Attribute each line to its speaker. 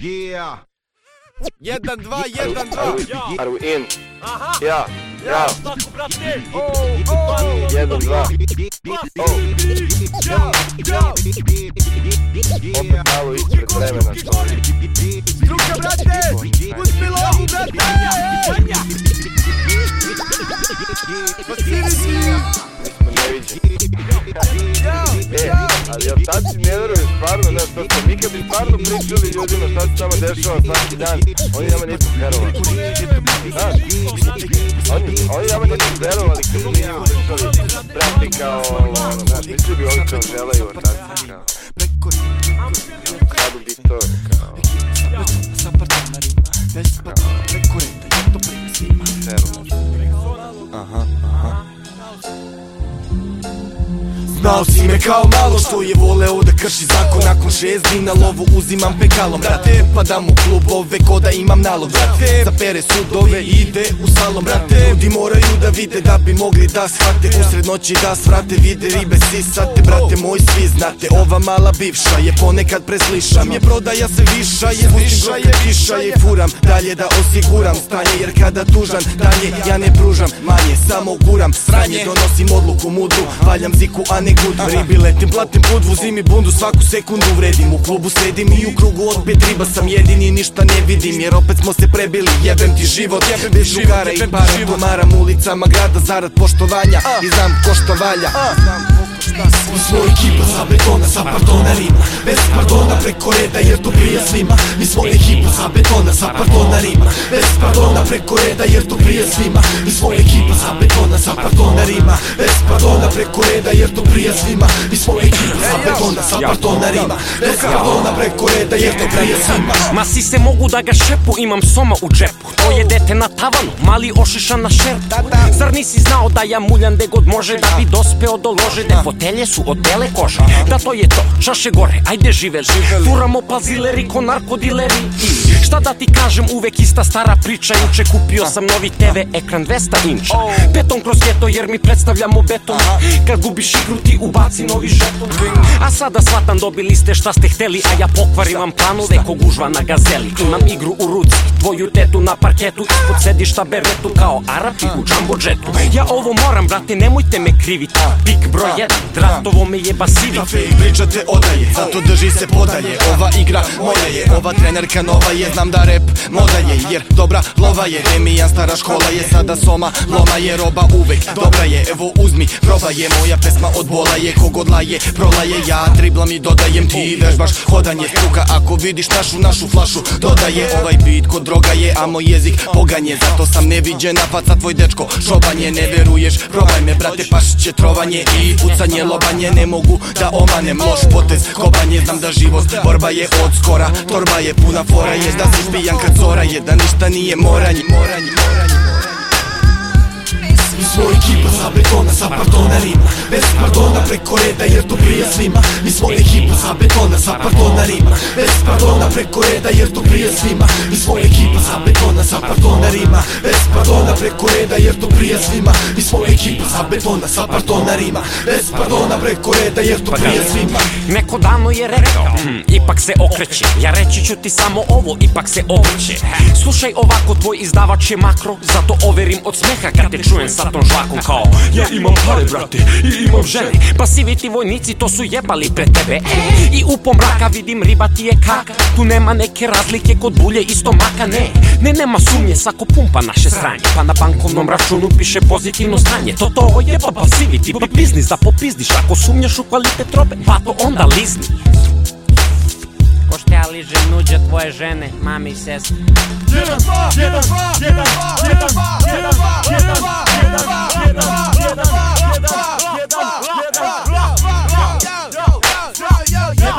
Speaker 1: Yeah.
Speaker 2: Jedan, dva, jedan, dva.
Speaker 3: Are we in?
Speaker 2: Aha.
Speaker 3: Ja. Ja.
Speaker 2: Tako, brate. Oh, oh.
Speaker 3: Jedan, dva. Oh. Ja, ja. Opet malo ispred vremena.
Speaker 2: Struka, brate. Uzmi lovu, brate.
Speaker 3: ali jel sad ti ne verujem stvarno, ne, to sam nikad bi stvarno pričali ljudima šta se tamo dešava svaki dan, oni nama nisu verovali. Znaš, oni, oni nama nisu verovali kad mi nisu pričali, brate kao, ono, znaš, mislili bi ovi kao želeju ortaci, kao. sad u to, kao.
Speaker 4: Malci me kao malo što je voleo da krši zakon. Nakon šest dina lovu uzimam pekalom. Brate, padam u klubove ko da imam nalog. Brate, zapere sudove ide u salom Brate, ljudi moraju da vide da bi mogli da shvate. U noći da svrate, vide ribe sisate. Brate, moj svi znate, ova mala bivša je ponekad preslišam Je prodaja se viša, je zviša, je viša je. Furam dalje da osiguram stanje Jer kada tužan dalje ja ne pružam manje Samo guram sranje, donosim odluku mudru Valjam ziku, a ne put Ribi letim, platim put, vozim i bundu svaku sekundu vredim. U klubu sedim i u krugu od pet riba sam jedini ništa ne vidim Jer opet smo se prebili, jebem ti život. Jebem Bez drugara i para, pomaram ulicama grada zarad poštovanja I znam ko što valja nas Mi smo ekipa za betona, sa pardona rima. Bez pardona preko reda jer to prija svima. Mi smo ekipa za betona, sa pardona rima. Bez pardona preko reda jer to prija svima. Mi smo ekipa za betona, sa pardona rima. Bez pardona preko reda jer to prija svima. Mi smo ekipa za betona, sa pardona rima. Bez pardona preko reda jer to prija svima.
Speaker 5: Ma si se mogu da ga šepu, imam soma u džepu. To je dete na tavanu, mali ošišan na šerpu. Zar nisi znao da ja muljam gde god može Da bi dospeo do lože, defo fotelje su od bele kože. Da to je to, šaše gore, ajde žive Turamo pazileri ko narkodileri I Šta da ti kažem, uvek ista stara priča. Juče kupio sam novi TV ekran 200 inča Beton kroz geto jer mi predstavljamo beton. Kad gubiš igru ti ubaci novi žeton. A sada shvatam dobili ste šta ste hteli A ja pokvarim vam planove ko gužva na gazeli. Imam igru u ruci, tvoju tetu na parketu. Ispod sedišta beretu kao Arapi u jumbo jetu Ja ovo moram brate, nemojte me krivit Pik broj 1, dratovo me je basivit
Speaker 4: Kafe i priča te odaje, zato drži se podaje. Ova igra moja je, ova trenerka nova je znam da rep moda je Jer dobra lova je. Demijan stara škola je Sada soma loma je roba uvek Dobra je. Evo uzmi proba je Moja pesma od bola je. Kogod laje prolaje Ja triblam i dodajem. Ti vežbaš hodanje Struka ako vidiš našu našu flašu Dodaje. Ovaj bit kod droga je A moj jezik poganje Zato sam neviđen faca pa tvoj dečko Šobanje. Ne veruješ probaj me brate paš će trovanje I pucanje lobanje. Ne mogu da omanem Loš potez kobanje znam da život borba je od skora Torba je puna fora je da si pijan kad zora je Da ništa nije moranje, moranje, moranje. Mi smo ekipa sa betona, sa pardona rima. Bez pardona preko reda jer to prija svima. Mi smo ekipa sa betona, sa pardona rima. Bez pardona preko reda jer to prije svima. I svoj ekipa za betona sa partonarima Bez pardona preko reda jer to prije svima. I svoj ekipa za betona sa partonarima Bez pardona preko reda jer to pa prije svima.
Speaker 5: Neko dano je rekao, hm, ipak se okreće. Ja reći ću ti samo ovo, ipak se okreće. Slušaj ovako, tvoj izdavač je makro Zato overim od smeha kad te čujem sa tom žvakom Kao, ja imam pare brate, i imam žene. Pa svi ti vojnici to su jebali pre tebe e. I u pomraka vidim riba ti je kaka. Tu nema neke razlike kod bulje i stomaka ne Ne nema sumnje sako pumpa naše sranje Pa na bankovnom računu piše pozitivno stanje To to je pa ti bi biznis da popizniš Ako sumnjaš u kvalitet robe pa to onda lizni Ko šte ali ženuđa tvoje žene, mami i sestre
Speaker 2: Jedan, dva, jedan, dva, jedan, dva, jedan, dva, jedan, dva, jedan, dva, jedan, dva, jedan, dva